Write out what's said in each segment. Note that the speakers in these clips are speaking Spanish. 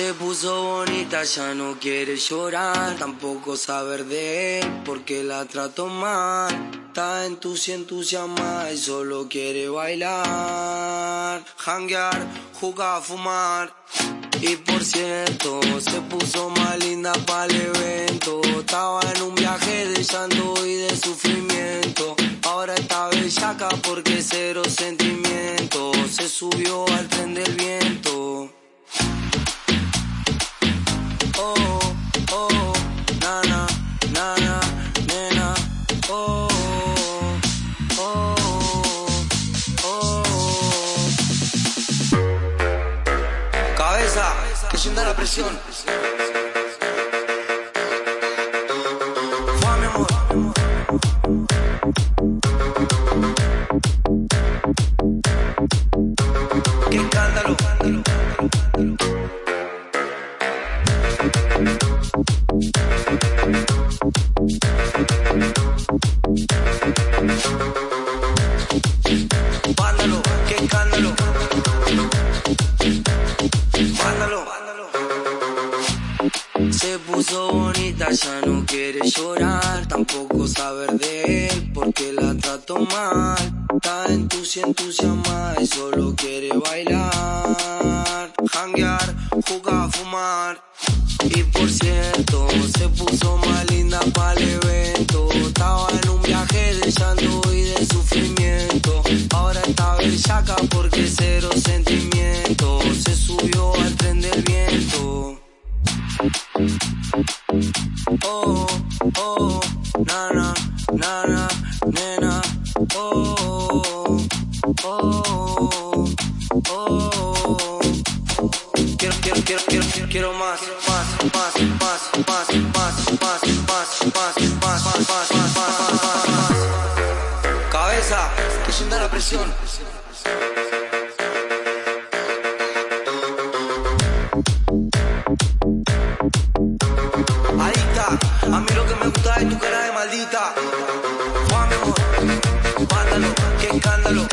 Se puso bonita, ya no quiere llorar, tampoco saber de él porque la trató mal. Está entusiasmada y solo quiere bailar, hanguear, jugar, fumar. Y por cierto, se puso más linda para el evento. Estaba en un viaje de llanto y de sufrimiento. Ahora está bellaca porque cero sentimiento. Se subió al tren del viento. Cabeza, que sienta la presión. Fue mi amor. Se puso bonita, ya no quiere llorar, tampoco saber de él porque la trató mal. Está entusiasmada y solo quiere bailar, hanguear, jugar, fumar. Y por cierto, se puso más linda para el evento. Estaba en un viaje de llanto y de sufrimiento. Ahora está bellaca porque cero sentimiento. Se subió al tren del viento. Oh, oh, nana, nana, nena. Oh, oh, oh. Quiero, quiero, quiero, quiero, quiero, más, más, más, más, más, más, más, más, más, más, más, más, más, más. Cabeza, que sienta la presión. Maldita. Juan, mi amor, mándalo, qué escándalo.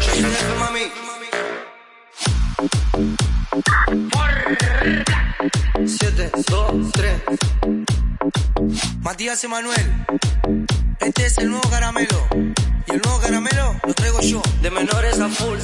Jefe, mami. Siete, dos, tres. Matías Emanuel. Este es el nuevo caramelo. Y el nuevo caramelo lo traigo yo. De menores a full.